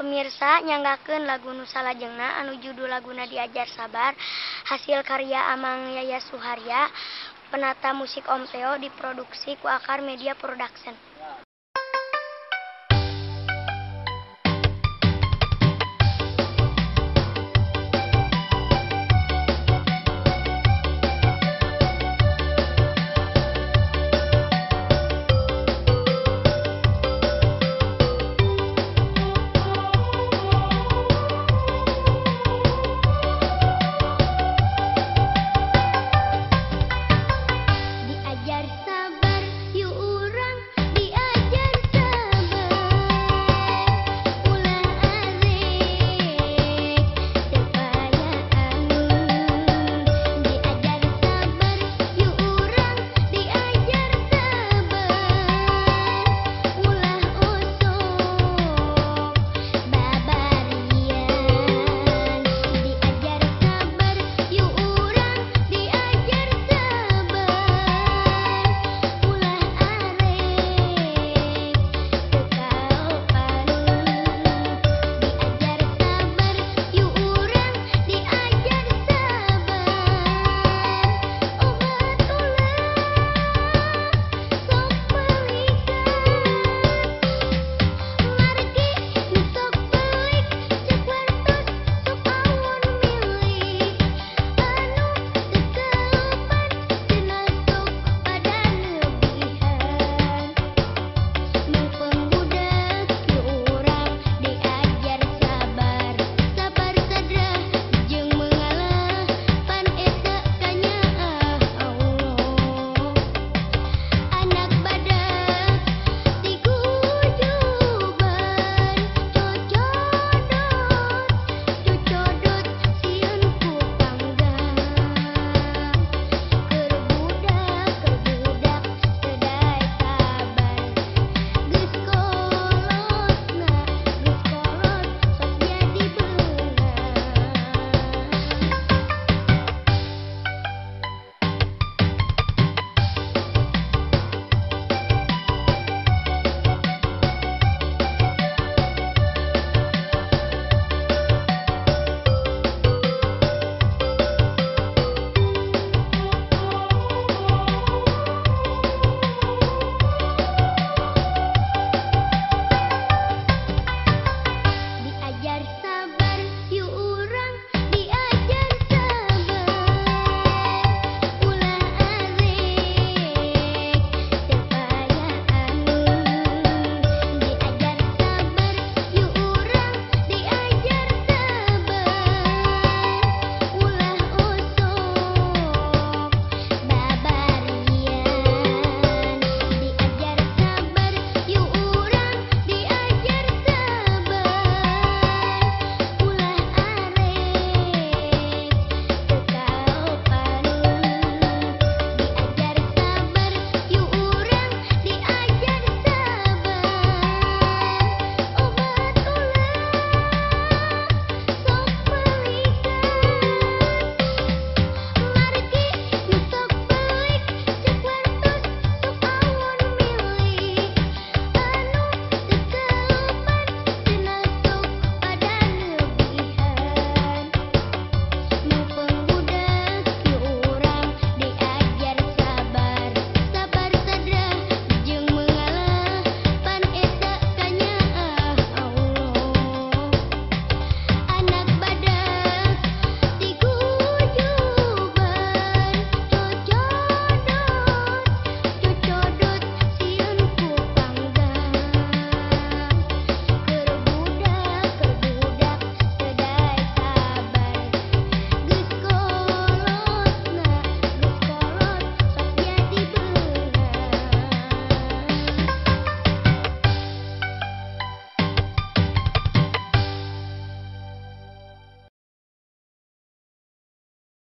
pemirsa nyanggaken lagu Nusa Lajengna anu judul laguna diajar sabar hasil karya Amang Yaya Suharya penata musik Om Teo diproduksi ku Akar Media Production.